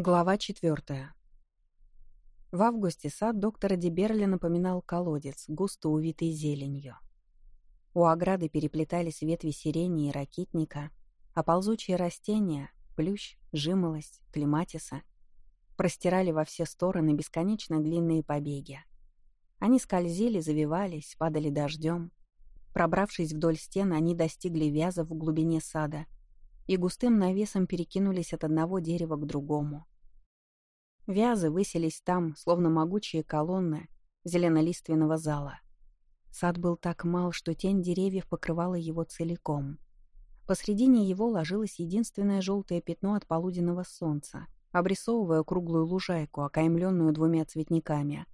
Глава четвертая. В августе сад доктора Деберли напоминал колодец, густо увитый зеленью. У ограды переплетались ветви сирени и ракитника, а ползучие растения — плющ, жимолость, клематиса — простирали во все стороны бесконечно длинные побеги. Они скользили, завивались, падали дождем. Пробравшись вдоль стен, они достигли вяза в глубине сада — и густым навесом перекинулись от одного дерева к другому. Вязы высились там, словно могучие колонны зеленолиственного зала. Сад был так мал, что тень деревьев покрывала его целиком. Посредине его ложилось единственное желтое пятно от полуденного солнца, обрисовывая круглую лужайку, окаймленную двумя цветниками.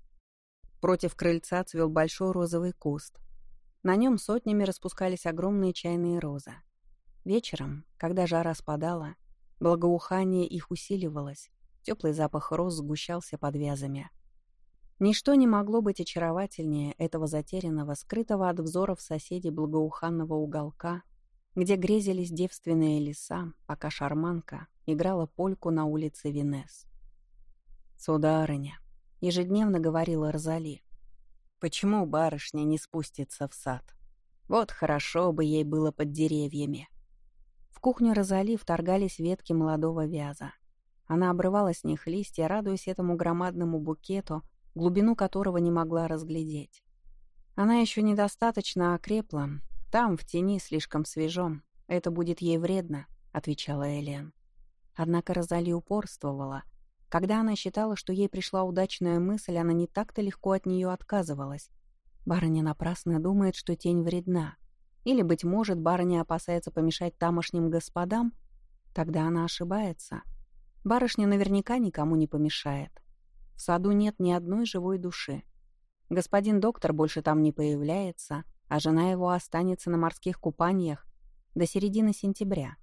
Против крыльца цвел большой розовый куст. На нем сотнями распускались огромные чайные розы. Вечером, когда жара спадала, благоухание их усиливалось, теплый запах роз сгущался под вязами. Ничто не могло быть очаровательнее этого затерянного, скрытого от взоров соседей благоуханного уголка, где грезились девственные леса, пока шарманка играла польку на улице Винес. «Сударыня», — ежедневно говорила Розали, — «почему барышня не спустится в сад? Вот хорошо бы ей было под деревьями» кухню Розали вторгались ветки молодого вяза. Она обрывала с них листья, радуясь этому громадному букету, глубину которого не могла разглядеть. Она еще недостаточно окрепла. Там, в тени, слишком свежо. Это будет ей вредно, — отвечала Элен. Однако Розали упорствовала. Когда она считала, что ей пришла удачная мысль, она не так-то легко от нее отказывалась. Барыня напрасно думает, что тень вредна. Или, быть может, барыня опасается помешать тамошним господам? Тогда она ошибается. Барышня наверняка никому не помешает. В саду нет ни одной живой души. Господин доктор больше там не появляется, а жена его останется на морских купаниях до середины сентября.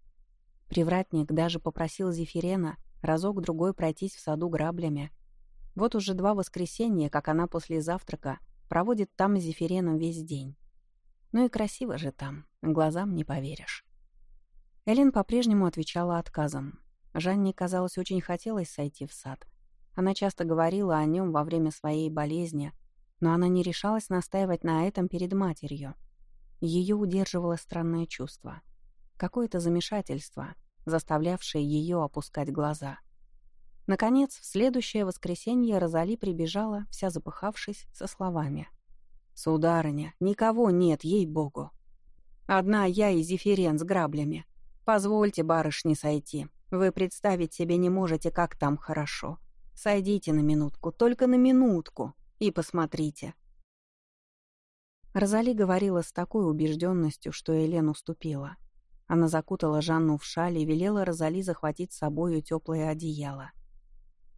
Привратник даже попросил Зефирена разок-другой пройтись в саду граблями. Вот уже два воскресенья, как она после завтрака проводит там с Зефиреном весь день. Ну и красиво же там, глазам не поверишь. Элин по-прежнему отвечала отказом. Жанне, казалось, очень хотелось сойти в сад. Она часто говорила о нем во время своей болезни, но она не решалась настаивать на этом перед матерью. Ее удерживало странное чувство. Какое-то замешательство, заставлявшее ее опускать глаза. Наконец, в следующее воскресенье Розали прибежала, вся запыхавшись, со словами — «Сударыня, никого нет, ей-богу. Одна я и Зефирен с граблями. Позвольте барышне сойти. Вы представить себе не можете, как там хорошо. Сойдите на минутку, только на минутку, и посмотрите». Розали говорила с такой убежденностью, что Элен уступила. Она закутала Жанну в шаль и велела Розали захватить с собою теплое одеяло.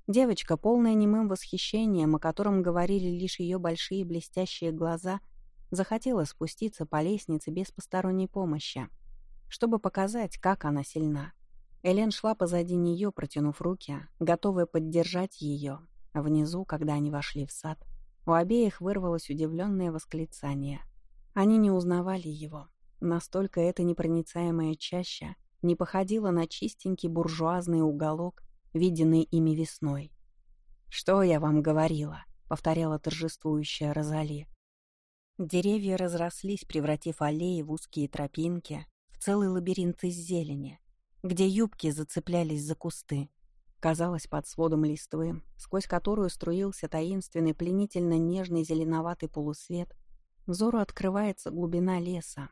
Девочка, полная немым восхищением, о котором говорили лишь ее большие блестящие глаза, захотела спуститься по лестнице без посторонней помощи, чтобы показать, как она сильна. Элен шла позади нее, протянув руки, готовая поддержать ее. Внизу, когда они вошли в сад, у обеих вырвалось удивленное восклицание. Они не узнавали его. Настолько эта непроницаемая чаща не походила на чистенький буржуазный уголок, виденный ими весной. «Что я вам говорила?» — повторяла торжествующая Розали. Деревья разрослись, превратив аллеи в узкие тропинки, в целый лабиринт из зелени, где юбки зацеплялись за кусты. Казалось, под сводом листвы, сквозь которую струился таинственный, пленительно нежный зеленоватый полусвет, взору открывается глубина леса.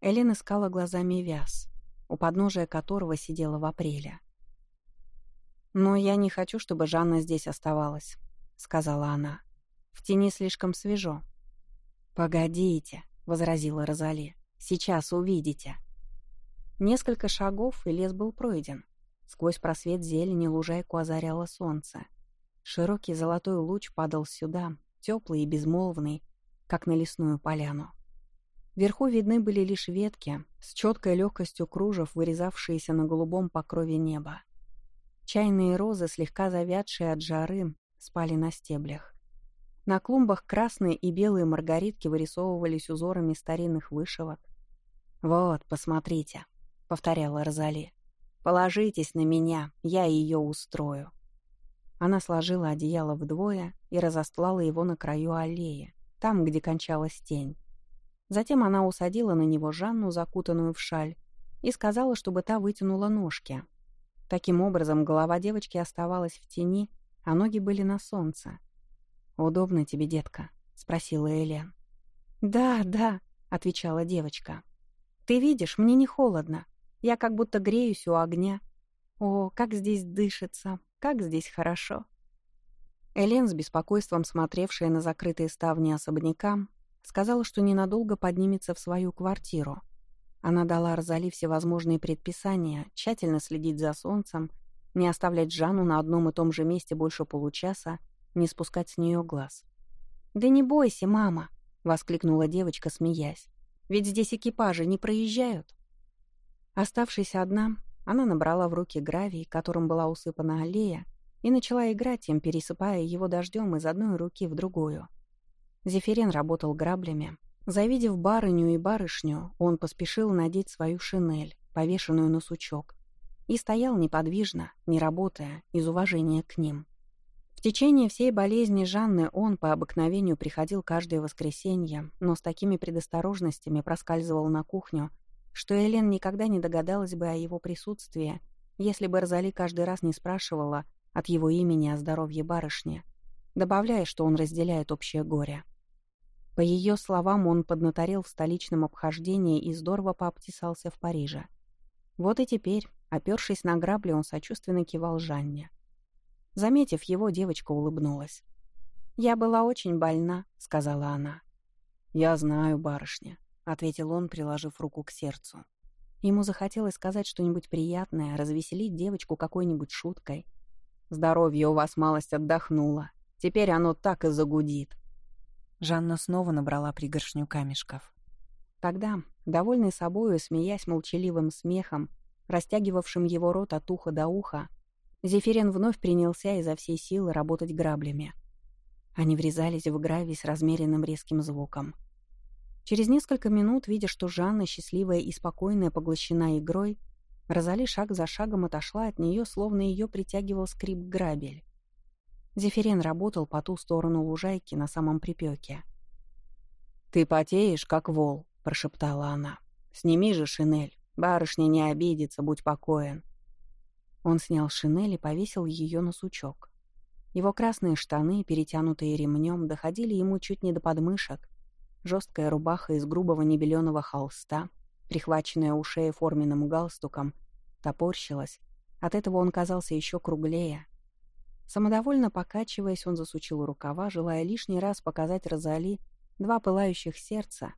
Элен искала глазами вяз, у подножия которого сидела в апреле. «Но я не хочу, чтобы Жанна здесь оставалась», — сказала она. «В тени слишком свежо». «Погодите», — возразила Розали. «Сейчас увидите». Несколько шагов, и лес был пройден. Сквозь просвет зелени лужайку озаряло солнце. Широкий золотой луч падал сюда, теплый и безмолвный, как на лесную поляну. Вверху видны были лишь ветки, с четкой легкостью кружев, вырезавшиеся на голубом покрове неба. Чайные розы, слегка завядшие от жары, спали на стеблях. На клумбах красные и белые маргаритки вырисовывались узорами старинных вышивок. «Вот, посмотрите», — повторяла Розали. Положитесь на меня, я ее устрою». Она сложила одеяло вдвое и разостлала его на краю аллеи, там, где кончалась тень. Затем она усадила на него Жанну, закутанную в шаль, и сказала, чтобы та вытянула ножки. Таким образом, голова девочки оставалась в тени, а ноги были на солнце. «Удобно тебе, детка?» — спросила Элен. «Да, да», — отвечала девочка. «Ты видишь, мне не холодно. Я как будто греюсь у огня. О, как здесь дышится, как здесь хорошо». Элен, с беспокойством смотревшая на закрытые ставни особняка, сказала, что ненадолго поднимется в свою квартиру. Она дала Розали всевозможные предписания, тщательно следить за солнцем, не оставлять Жанну на одном и том же месте больше получаса, не спускать с нее глаз. «Да не бойся, мама!» — воскликнула девочка, смеясь. «Ведь здесь экипажи не проезжают». Оставшись одна, она набрала в руки гравий, которым была усыпана аллея, и начала играть им, пересыпая его дождем из одной руки в другую. Зефирен работал граблями. Завидев барыню и барышню, он поспешил надеть свою шинель, повешенную на сучок, и стоял неподвижно, не работая, из уважения к ним. В течение всей болезни Жанны он по обыкновению приходил каждое воскресенье, но с такими предосторожностями проскальзывал на кухню, что Элен никогда не догадалась бы о его присутствии, если бы Розали каждый раз не спрашивала от его имени о здоровье барышни, добавляя, что он разделяет общее горе. По ее словам, он поднаторел в столичном обхождении и здорово пообтесался в Париже. Вот и теперь, опершись на грабли, он сочувственно кивал Жанне. Заметив его, девочка улыбнулась. «Я была очень больна», — сказала она. «Я знаю, барышня», — ответил он, приложив руку к сердцу. Ему захотелось сказать что-нибудь приятное, развеселить девочку какой-нибудь шуткой. «Здоровье у вас малость отдохнуло. Теперь оно так и загудит». Жанна снова набрала пригоршню камешков. Тогда, довольный собою, смеясь молчаливым смехом, растягивавшим его рот от уха до уха, Зефирин вновь принялся изо всей силы работать граблями. Они врезались в гравий с размеренным резким звуком. Через несколько минут, видя, что Жанна, счастливая и спокойная, поглощена игрой, Розали шаг за шагом отошла от нее, словно ее притягивал скрип грабель. Зефирен работал по ту сторону лужайки на самом припеке. «Ты потеешь, как вол», — прошептала она. «Сними же шинель. Барышня не обидится, будь покоен. Он снял шинель и повесил ее на сучок. Его красные штаны, перетянутые ремнем, доходили ему чуть не до подмышек. Жесткая рубаха из грубого небеленого холста, прихваченная у шеи форменным галстуком, топорщилась. От этого он казался еще круглее. Самодовольно покачиваясь, он засучил рукава, желая лишний раз показать Розали два пылающих сердца.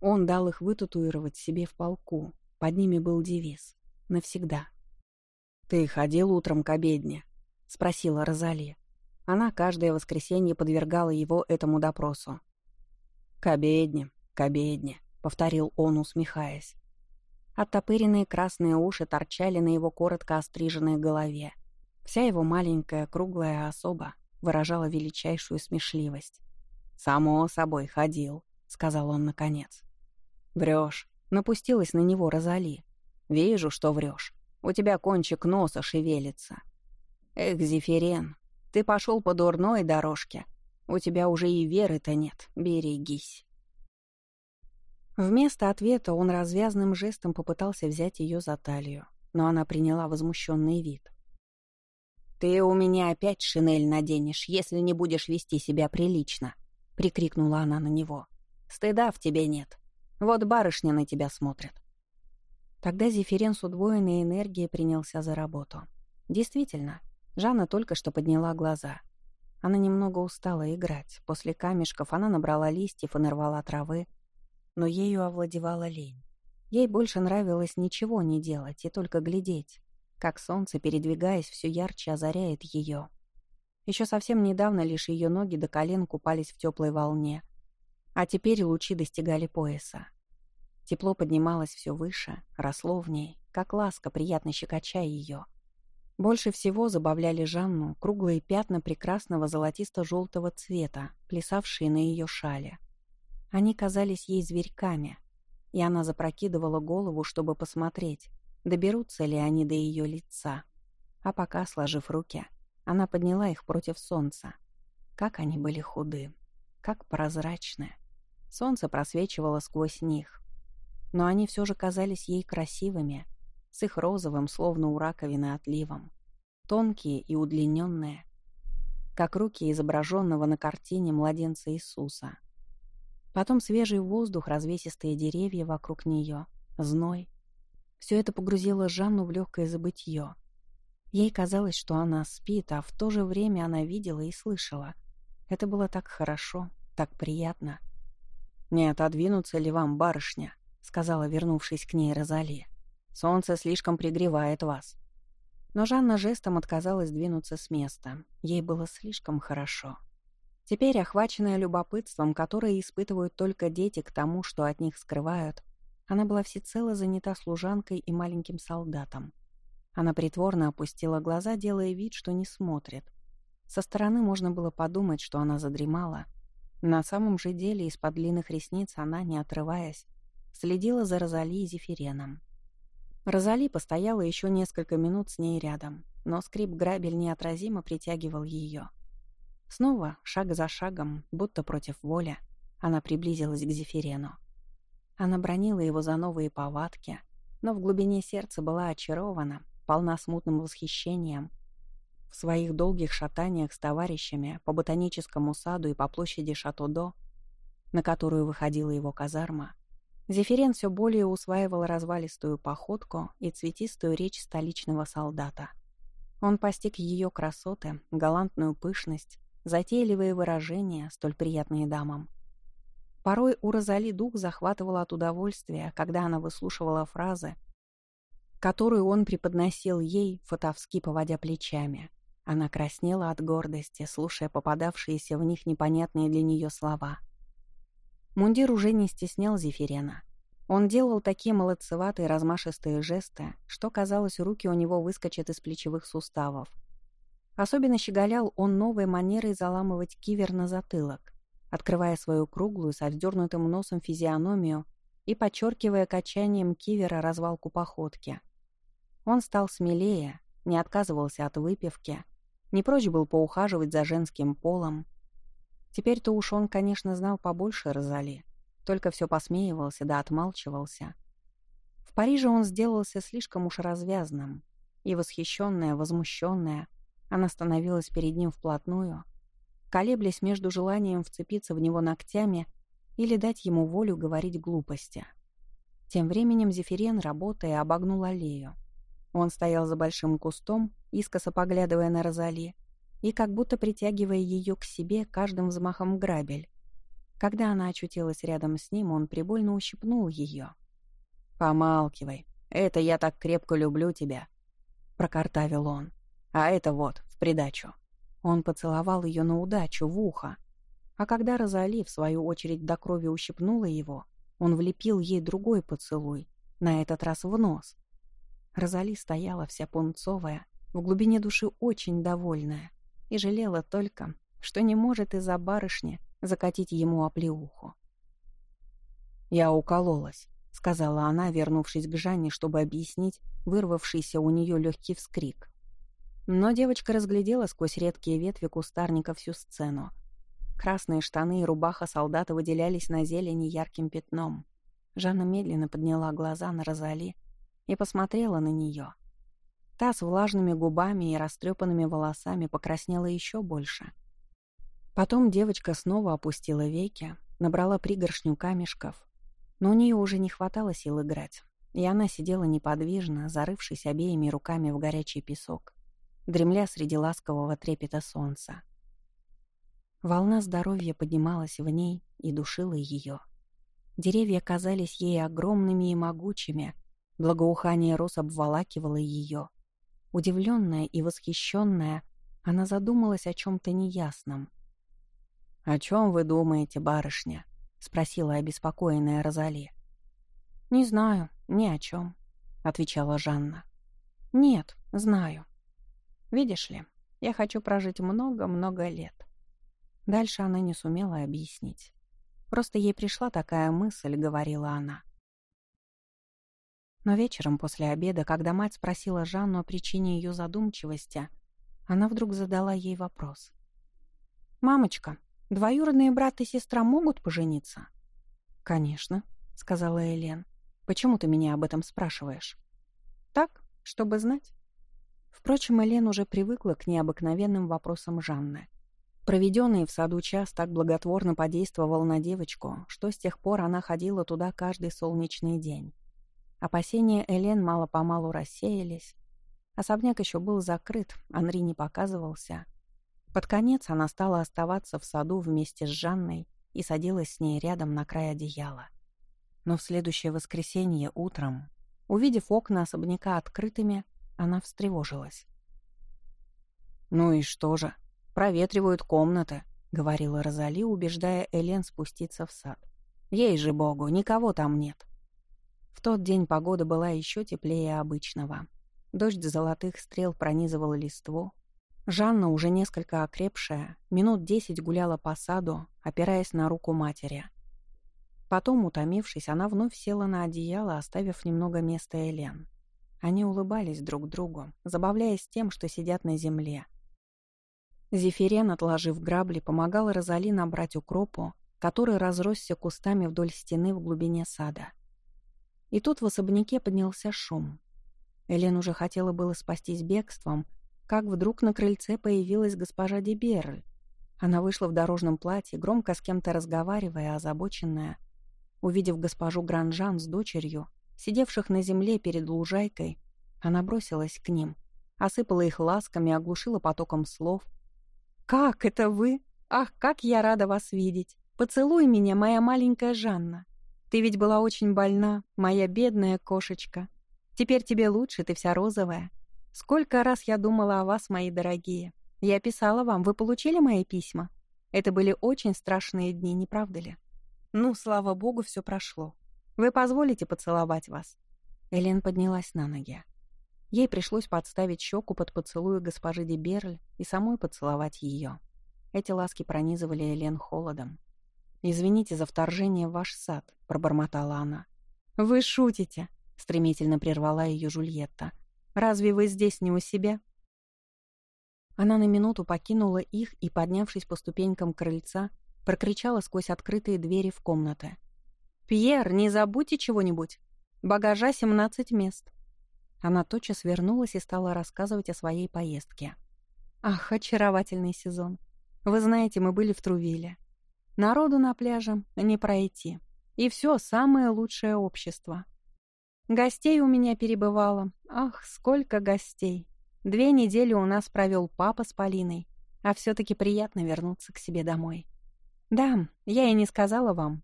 Он дал их вытатуировать себе в полку. Под ними был девиз «Навсегда». «Ты ходил утром к обедне?» — спросила Розали. Она каждое воскресенье подвергала его этому допросу. «К обедне, к обедне», — повторил он, усмехаясь. Оттопыренные красные уши торчали на его коротко остриженной голове. Вся его маленькая круглая особа выражала величайшую смешливость. «Само собой ходил», — сказал он наконец. «Врешь», — напустилась на него Розали. «Вижу, что врешь. У тебя кончик носа шевелится. Эх, Зефирен, ты пошел по дурной дорожке. У тебя уже и веры-то нет. Берегись. Вместо ответа он развязным жестом попытался взять ее за талию, но она приняла возмущенный вид. «Ты у меня опять шинель наденешь, если не будешь вести себя прилично», — прикрикнула она на него. «Стыда в тебе нет. Вот барышня на тебя смотрит. Тогда Зефирен с удвоенной энергией принялся за работу. Действительно, Жанна только что подняла глаза. Она немного устала играть. После камешков она набрала листьев и нарвала травы, но ею овладевала лень. Ей больше нравилось ничего не делать и только глядеть, как солнце, передвигаясь, все ярче озаряет ее. Еще совсем недавно лишь ее ноги до колен купались в теплой волне, а теперь лучи достигали пояса. Тепло поднималось все выше, росло в ней, как ласка, приятно щекоча ее. Больше всего забавляли Жанну круглые пятна прекрасного золотисто-желтого цвета, плясавшие на ее шале. Они казались ей зверьками, и она запрокидывала голову, чтобы посмотреть, доберутся ли они до ее лица. А пока, сложив руки, она подняла их против солнца. Как они были худы, как прозрачны. Солнце просвечивало сквозь них. Но они все же казались ей красивыми, с их розовым, словно у раковины, отливом. Тонкие и удлиненные, как руки изображенного на картине младенца Иисуса. Потом свежий воздух, развесистые деревья вокруг нее, зной. Все это погрузило Жанну в легкое забытье. Ей казалось, что она спит, а в то же время она видела и слышала. Это было так хорошо, так приятно. «Не отодвинуться ли вам, барышня?» — сказала, вернувшись к ней Розали. «Солнце слишком пригревает вас». Но Жанна жестом отказалась двинуться с места. Ей было слишком хорошо. Теперь, охваченная любопытством, которое испытывают только дети к тому, что от них скрывают, она была всецело занята служанкой и маленьким солдатом. Она притворно опустила глаза, делая вид, что не смотрит. Со стороны можно было подумать, что она задремала. На самом же деле из-под длинных ресниц она, не отрываясь, следила за Розали и Зефиреном. Розали постояла еще несколько минут с ней рядом, но скрип грабель неотразимо притягивал ее — Снова, шаг за шагом, будто против воли, она приблизилась к Зефирену. Она бронила его за новые повадки, но в глубине сердца была очарована, полна смутным восхищением. В своих долгих шатаниях с товарищами по ботаническому саду и по площади Шато-До, на которую выходила его казарма, Зефирен все более усваивал развалистую походку и цветистую речь столичного солдата. Он постиг ее красоты, галантную пышность, затейливые выражения, столь приятные дамам. Порой у Розали дух захватывал от удовольствия, когда она выслушивала фразы, которые он преподносил ей, фотовски поводя плечами. Она краснела от гордости, слушая попадавшиеся в них непонятные для нее слова. Мундир уже не стеснял Зефирена. Он делал такие молодцеватые размашистые жесты, что, казалось, руки у него выскочат из плечевых суставов — Особенно щеголял он новой манерой заламывать кивер на затылок, открывая свою круглую со вздернутым носом физиономию и подчеркивая качанием кивера развалку походки. Он стал смелее, не отказывался от выпивки, не прочь был поухаживать за женским полом. Теперь-то уж он, конечно, знал побольше Розали, только все посмеивался да отмалчивался. В Париже он сделался слишком уж развязным, и восхищенная, возмущенная, она становилась перед ним вплотную, колеблясь между желанием вцепиться в него ногтями или дать ему волю говорить глупости. Тем временем Зефирен, работая, обогнул аллею. Он стоял за большим кустом, искоса поглядывая на Розали, и как будто притягивая ее к себе каждым взмахом грабель. Когда она очутилась рядом с ним, он прибольно ущипнул ее. «Помалкивай, это я так крепко люблю тебя», — прокартавил он. А это вот, в придачу. Он поцеловал ее на удачу, в ухо. А когда Розали, в свою очередь, до крови ущипнула его, он влепил ей другой поцелуй, на этот раз в нос. Розали стояла вся пунцовая, в глубине души очень довольная, и жалела только, что не может из-за барышни закатить ему оплеуху. «Я укололась», — сказала она, вернувшись к Жанне, чтобы объяснить вырвавшийся у нее легкий вскрик. Но девочка разглядела сквозь редкие ветви кустарника всю сцену. Красные штаны и рубаха солдата выделялись на зелени ярким пятном. Жанна медленно подняла глаза на Розали и посмотрела на нее. Та с влажными губами и растрепанными волосами покраснела еще больше. Потом девочка снова опустила веки, набрала пригоршню камешков, но у нее уже не хватало сил играть, и она сидела неподвижно, зарывшись обеими руками в горячий песок дремля среди ласкового трепета солнца. Волна здоровья поднималась в ней и душила ее. Деревья казались ей огромными и могучими, благоухание роз обволакивало ее. Удивленная и восхищенная, она задумалась о чем-то неясном. «О чем вы думаете, барышня?» — спросила обеспокоенная Розали. «Не знаю, ни о чем», — отвечала Жанна. «Нет, знаю. Видишь ли, я хочу прожить много-много лет. Дальше она не сумела объяснить. Просто ей пришла такая мысль, говорила она. Но вечером после обеда, когда мать спросила Жанну о причине ее задумчивости, она вдруг задала ей вопрос. «Мамочка, двоюродные брат и сестра могут пожениться?» «Конечно», — сказала Элен. «Почему ты меня об этом спрашиваешь?» «Так, чтобы знать». Впрочем, Элен уже привыкла к необыкновенным вопросам Жанны. Проведенный в саду час так благотворно подействовал на девочку, что с тех пор она ходила туда каждый солнечный день. Опасения Элен мало-помалу рассеялись. Особняк еще был закрыт, Анри не показывался. Под конец она стала оставаться в саду вместе с Жанной и садилась с ней рядом на край одеяла. Но в следующее воскресенье утром, увидев окна особняка открытыми, она встревожилась. «Ну и что же? Проветривают комнаты», — говорила Розали, убеждая Элен спуститься в сад. «Ей же богу, никого там нет». В тот день погода была еще теплее обычного. Дождь золотых стрел пронизывал листву. Жанна, уже несколько окрепшая, минут десять гуляла по саду, опираясь на руку матери. Потом, утомившись, она вновь села на одеяло, оставив немного места Элен. Они улыбались друг другу, забавляясь тем, что сидят на земле. Зефирен, отложив грабли, помогал Розали набрать укропу, который разросся кустами вдоль стены в глубине сада. И тут в особняке поднялся шум. Элен уже хотела было спастись бегством, как вдруг на крыльце появилась госпожа Деберль. Она вышла в дорожном платье, громко с кем-то разговаривая, озабоченная. Увидев госпожу Гранжан с дочерью, сидевших на земле перед лужайкой, она бросилась к ним, осыпала их ласками, оглушила потоком слов. «Как это вы? Ах, как я рада вас видеть! Поцелуй меня, моя маленькая Жанна!» Ты ведь была очень больна, моя бедная кошечка. Теперь тебе лучше, ты вся розовая. Сколько раз я думала о вас, мои дорогие. Я писала вам, вы получили мои письма? Это были очень страшные дни, не правда ли? Ну, слава богу, все прошло. Вы позволите поцеловать вас?» Элен поднялась на ноги. Ей пришлось подставить щеку под поцелуй госпожи де Берль и самой поцеловать ее. Эти ласки пронизывали Элен холодом. «Извините за вторжение в ваш сад», — пробормотала она. «Вы шутите», — стремительно прервала ее Жульетта. «Разве вы здесь не у себя?» Она на минуту покинула их и, поднявшись по ступенькам крыльца, прокричала сквозь открытые двери в комнаты. «Пьер, не забудьте чего-нибудь! Багажа 17 мест!» Она тотчас вернулась и стала рассказывать о своей поездке. «Ах, очаровательный сезон! Вы знаете, мы были в Трувиле. Народу на пляже не пройти. И все самое лучшее общество. Гостей у меня перебывало. Ах, сколько гостей. Две недели у нас провел папа с Полиной. А все-таки приятно вернуться к себе домой. Да, я и не сказала вам.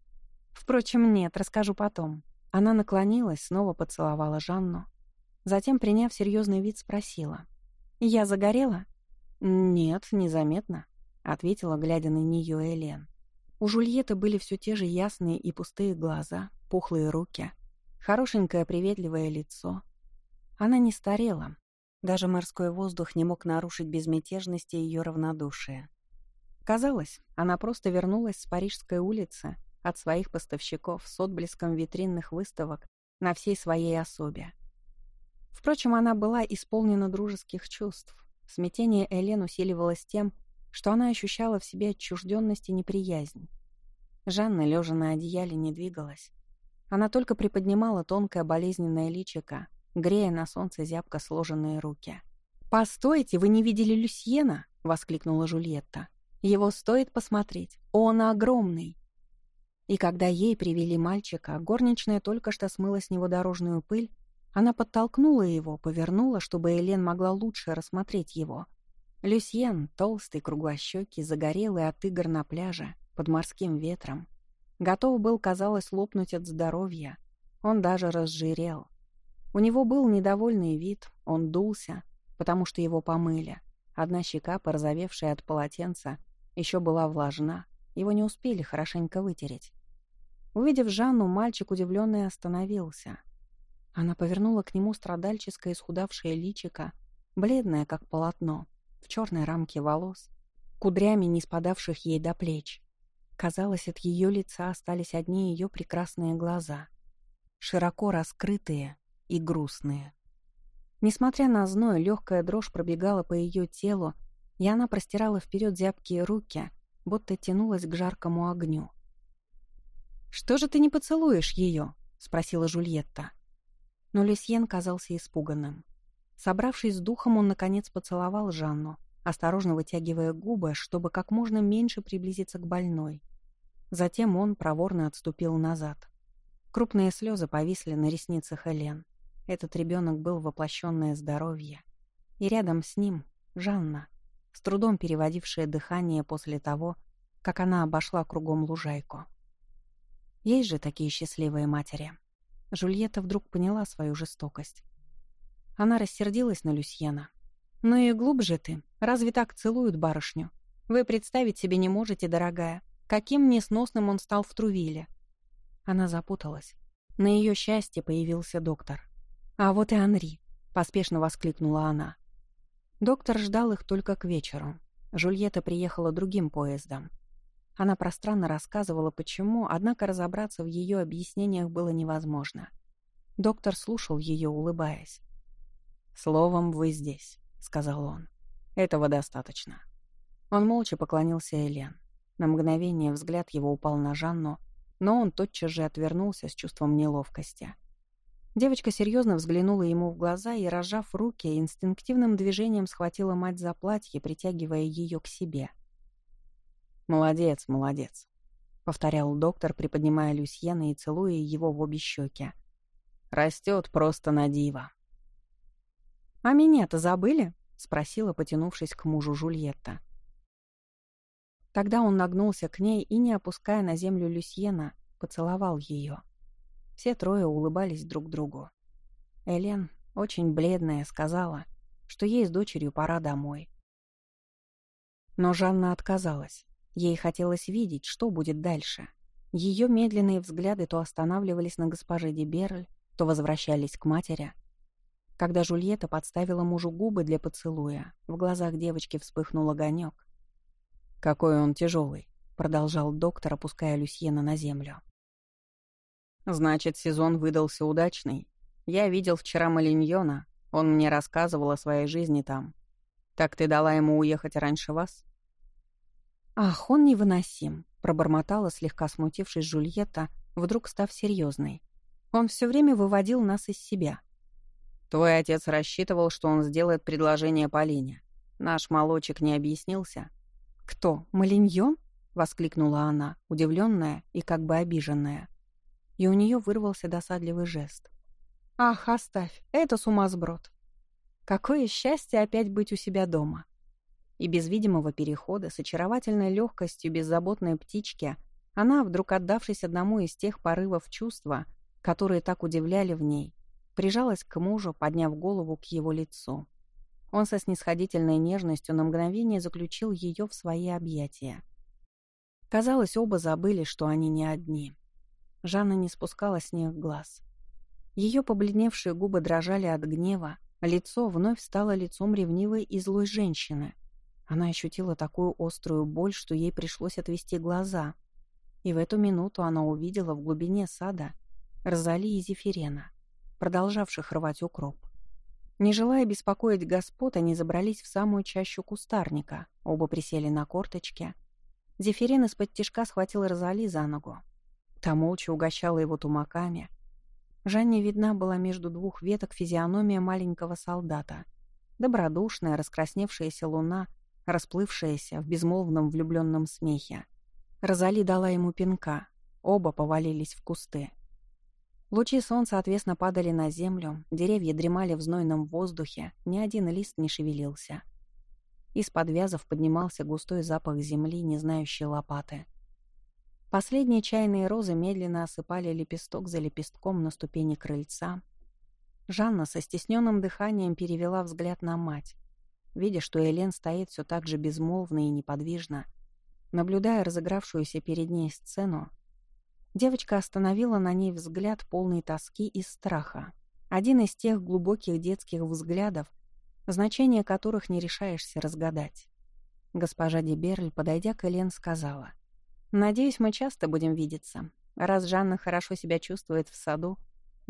Впрочем, нет, расскажу потом. Она наклонилась, снова поцеловала Жанну. Затем, приняв серьезный вид, спросила. «Я загорела?» «Нет, незаметно», — ответила, глядя на нее Элен. У Жульетты были все те же ясные и пустые глаза, пухлые руки, хорошенькое приветливое лицо. Она не старела. Даже морской воздух не мог нарушить безмятежности ее равнодушия. Казалось, она просто вернулась с Парижской улицы от своих поставщиков с отблеском витринных выставок на всей своей особе. Впрочем, она была исполнена дружеских чувств. Смятение Элен усиливалось тем, что она ощущала в себе отчужденность и неприязнь. Жанна, лежа на одеяле, не двигалась. Она только приподнимала тонкое болезненное личико, грея на солнце зябко сложенные руки. «Постойте, вы не видели Люсьена?» — воскликнула Жульетта. «Его стоит посмотреть. Он огромный!» И когда ей привели мальчика, горничная только что смыла с него дорожную пыль, она подтолкнула его, повернула, чтобы Элен могла лучше рассмотреть его — Люсьен, толстый, круглощекий, загорелый от игр на пляже, под морским ветром. Готов был, казалось, лопнуть от здоровья. Он даже разжирел. У него был недовольный вид, он дулся, потому что его помыли. Одна щека, порозовевшая от полотенца, еще была влажна. Его не успели хорошенько вытереть. Увидев Жанну, мальчик удивленный остановился. Она повернула к нему страдальческое исхудавшее личико, бледное, как полотно в черной рамке волос, кудрями, не спадавших ей до плеч. Казалось, от ее лица остались одни ее прекрасные глаза. Широко раскрытые, и грустные. Несмотря на зной, легкая дрожь пробегала по ее телу, и она простирала вперед зябкие руки, будто тянулась к жаркому огню. «Что же ты не поцелуешь ее?» — спросила Жульетта. Но Люсьен казался испуганным. Собравшись с духом, он, наконец, поцеловал Жанну, осторожно вытягивая губы, чтобы как можно меньше приблизиться к больной. Затем он проворно отступил назад. Крупные слезы повисли на ресницах Элен. Этот ребенок был воплощенное здоровье. И рядом с ним — Жанна — с трудом переводившая дыхание после того, как она обошла кругом лужайку. Есть же такие счастливые матери. Жульетта вдруг поняла свою жестокость. Она рассердилась на Люсьена. «Ну и глубже ты. Разве так целуют барышню? Вы представить себе не можете, дорогая, каким несносным он стал в Трувиле». Она запуталась. На ее счастье появился доктор. «А вот и Анри», — поспешно воскликнула она. Доктор ждал их только к вечеру. Жульетта приехала другим поездом. Она пространно рассказывала, почему, однако разобраться в ее объяснениях было невозможно. Доктор слушал ее, улыбаясь. «Словом, вы здесь», — сказал он. «Этого достаточно». Он молча поклонился Элен. На мгновение взгляд его упал на Жанну, но он тотчас же отвернулся с чувством неловкости. Девочка серьезно взглянула ему в глаза и, разжав руки, инстинктивным движением схватила мать за платье, притягивая ее к себе. «Молодец, молодец», — повторял доктор, приподнимая Люсьена и целуя его в обе щеки. «Растет просто на диво». «А меня-то забыли?» — спросила, потянувшись к мужу Жульетта. Тогда он нагнулся к ней и, не опуская на землю Люсьена, поцеловал ее. Все трое улыбались друг другу. Элен, очень бледная, сказала, что ей с дочерью пора домой. Но Жанна отказалась. Ей хотелось видеть, что будет дальше. Ее медленные взгляды то останавливались на госпоже Деберль, то возвращались к матери. Когда Жульетта подставила мужу губы для поцелуя, в глазах девочки вспыхнул огонек. «Какой он тяжелый», — продолжал доктор, опуская Люсьена на землю. Значит, сезон выдался удачный. Я видел вчера Малиньона. Он мне рассказывал о своей жизни там. Так ты дала ему уехать раньше вас? Ах, он невыносим, пробормотала, слегка смутившись Жульетта, вдруг став серьезной. Он все время выводил нас из себя. Твой отец рассчитывал, что он сделает предложение Полине. Наш молочек не объяснился. Кто, Малиньон? воскликнула она, удивленная и как бы обиженная и у нее вырвался досадливый жест. «Ах, оставь, это сумасброд! Какое счастье опять быть у себя дома!» И без видимого перехода, с очаровательной легкостью беззаботной птички, она, вдруг отдавшись одному из тех порывов чувства, которые так удивляли в ней, прижалась к мужу, подняв голову к его лицу. Он со снисходительной нежностью на мгновение заключил ее в свои объятия. Казалось, оба забыли, что они не одни. Жанна не спускала с них глаз. Ее побледневшие губы дрожали от гнева, лицо вновь стало лицом ревнивой и злой женщины. Она ощутила такую острую боль, что ей пришлось отвести глаза. И в эту минуту она увидела в глубине сада Розали и Зефирена, продолжавших рвать укроп. Не желая беспокоить господ, они забрались в самую чащу кустарника, оба присели на корточки. Зефирен из-под тишка схватил Розали за ногу. Та молча угощала его тумаками. Жанне видна была между двух веток физиономия маленького солдата. Добродушная, раскрасневшаяся луна, расплывшаяся в безмолвном влюбленном смехе. Розали дала ему пинка. Оба повалились в кусты. Лучи солнца отвесно падали на землю, деревья дремали в знойном воздухе, ни один лист не шевелился. Из подвязов поднимался густой запах земли, не знающий лопаты — Последние чайные розы медленно осыпали лепесток за лепестком на ступени крыльца. Жанна со стесненным дыханием перевела взгляд на мать, видя, что Элен стоит все так же безмолвно и неподвижно. Наблюдая разыгравшуюся перед ней сцену, девочка остановила на ней взгляд полный тоски и страха. Один из тех глубоких детских взглядов, значение которых не решаешься разгадать. Госпожа Деберль, подойдя к Элен, сказала — Надеюсь, мы часто будем видеться. Раз Жанна хорошо себя чувствует в саду,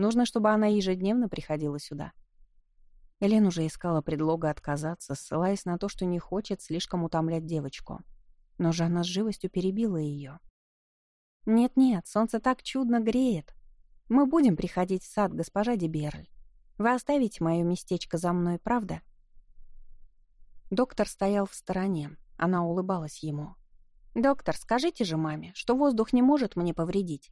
Нужно, чтобы она ежедневно приходила сюда. Элен уже искала предлога отказаться, ссылаясь на то, что не хочет слишком утомлять девочку. Но Жанна с живостью перебила ее. «Нет-нет, солнце так чудно греет. Мы будем приходить в сад, госпожа Деберль. Вы оставите мое местечко за мной, правда?» Доктор стоял в стороне. Она улыбалась ему. «Доктор, скажите же маме, что воздух не может мне повредить».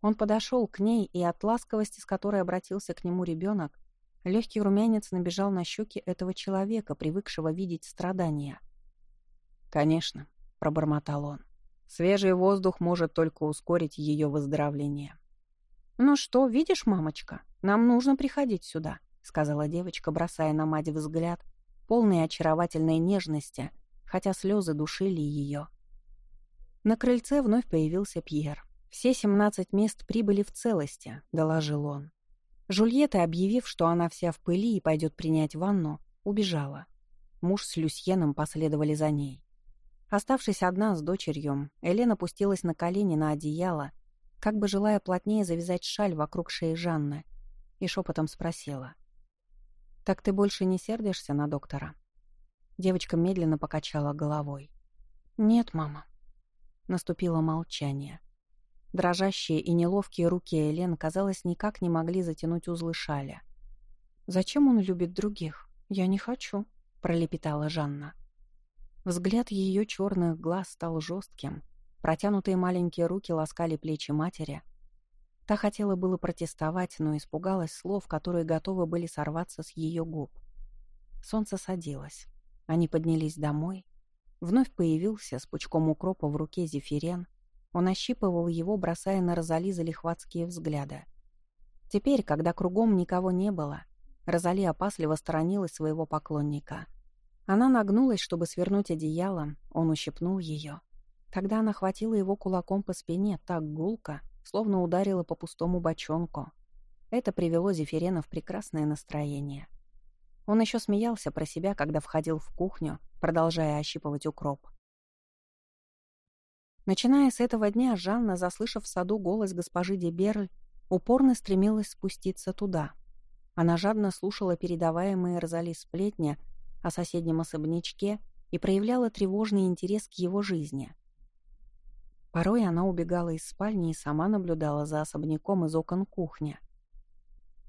Он подошел к ней, и от ласковости, с которой обратился к нему ребенок, легкий румянец набежал на щеки этого человека, привыкшего видеть страдания. «Конечно», — пробормотал он, — «свежий воздух может только ускорить ее выздоровление». «Ну что, видишь, мамочка, нам нужно приходить сюда», — сказала девочка, бросая на мать взгляд, полный очаровательной нежности, хотя слезы душили ее. На крыльце вновь появился Пьер. «Все семнадцать мест прибыли в целости», — доложил он. Жульетта, объявив, что она вся в пыли и пойдет принять ванну, убежала. Муж с Люсьеном последовали за ней. Оставшись одна с дочерью, Элена опустилась на колени на одеяло, как бы желая плотнее завязать шаль вокруг шеи Жанны, и шепотом спросила. «Так ты больше не сердишься на доктора?» Девочка медленно покачала головой. «Нет, мама». Наступило молчание. Дрожащие и неловкие руки Элен, казалось, никак не могли затянуть узлы шаля. «Зачем он любит других? Я не хочу», — пролепетала Жанна. Взгляд ее черных глаз стал жестким. Протянутые маленькие руки ласкали плечи матери. Та хотела было протестовать, но испугалась слов, которые готовы были сорваться с ее губ. Солнце садилось. Они поднялись домой. Вновь появился с пучком укропа в руке Зефирен. Он ощипывал его, бросая на Розали залихватские взгляды. Теперь, когда кругом никого не было, Розали опасливо сторонилась своего поклонника. Она нагнулась, чтобы свернуть одеяло, он ущипнул ее. Тогда она хватила его кулаком по спине так гулко, словно ударила по пустому бочонку. Это привело Зефирена в прекрасное настроение. Он еще смеялся про себя, когда входил в кухню, продолжая ощипывать укроп. Начиная с этого дня, Жанна, заслышав в саду голос госпожи де Берль, упорно стремилась спуститься туда. Она жадно слушала передаваемые Розали сплетни о соседнем особнячке и проявляла тревожный интерес к его жизни. Порой она убегала из спальни и сама наблюдала за особняком из окон кухни —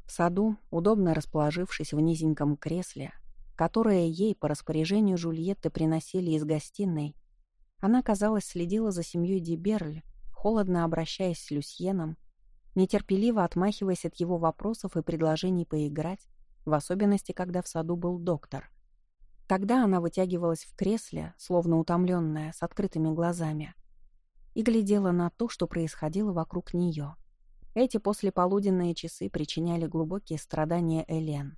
в саду, удобно расположившись в низеньком кресле, которое ей по распоряжению Жульетты приносили из гостиной, она, казалось, следила за семьей Диберль, холодно обращаясь с Люсьеном, нетерпеливо отмахиваясь от его вопросов и предложений поиграть, в особенности, когда в саду был доктор. Тогда она вытягивалась в кресле, словно утомленная, с открытыми глазами, и глядела на то, что происходило вокруг нее. Эти послеполуденные часы причиняли глубокие страдания Элен.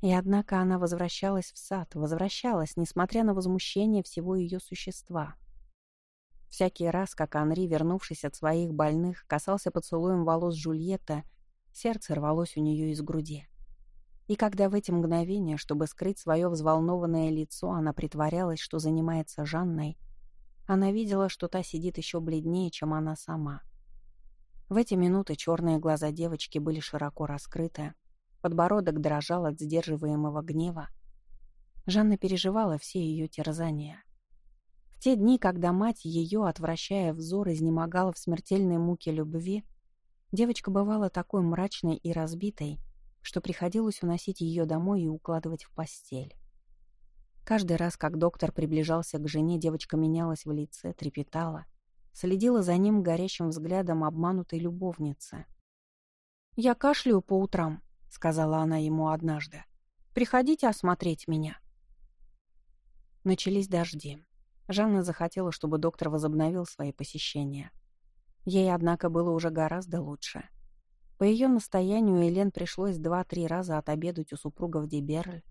И однако она возвращалась в сад, возвращалась, несмотря на возмущение всего ее существа. Всякий раз, как Анри, вернувшись от своих больных, касался поцелуем волос Жульетта, сердце рвалось у нее из груди. И когда в эти мгновения, чтобы скрыть свое взволнованное лицо, она притворялась, что занимается Жанной, она видела, что та сидит еще бледнее, чем она сама — в эти минуты черные глаза девочки были широко раскрыты, подбородок дрожал от сдерживаемого гнева. Жанна переживала все ее терзания. Те дни, когда мать ее, отвращая взор, изнемогала в смертельной муке любви, девочка бывала такой мрачной и разбитой, что приходилось уносить ее домой и укладывать в постель. Каждый раз, как доктор приближался к жене, девочка менялась в лице, трепетала, следила за ним горящим взглядом обманутой любовницы. «Я кашляю по утрам», — сказала она ему однажды. «Приходите осмотреть меня». Начались дожди. Жанна захотела, чтобы доктор возобновил свои посещения. Ей, однако, было уже гораздо лучше. По ее настоянию Элен пришлось два-три раза отобедать у супругов Деберль.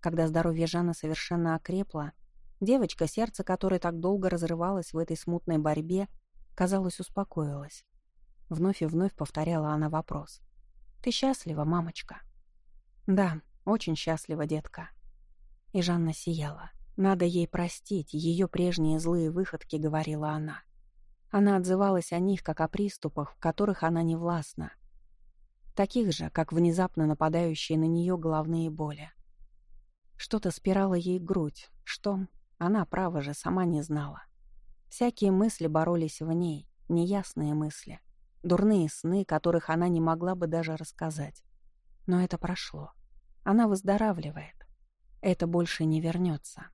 Когда здоровье Жанны совершенно окрепло, Девочка, сердце которой так долго разрывалось в этой смутной борьбе, казалось, успокоилась. Вновь и вновь повторяла она вопрос. «Ты счастлива, мамочка?» «Да, очень счастлива, детка». И Жанна сияла. «Надо ей простить, ее прежние злые выходки», — говорила она. Она отзывалась о них, как о приступах, в которых она не властна. Таких же, как внезапно нападающие на нее головные боли. Что-то спирало ей грудь. Что? Она, право же, сама не знала. Всякие мысли боролись в ней, неясные мысли. Дурные сны, которых она не могла бы даже рассказать. Но это прошло. Она выздоравливает. Это больше не вернется.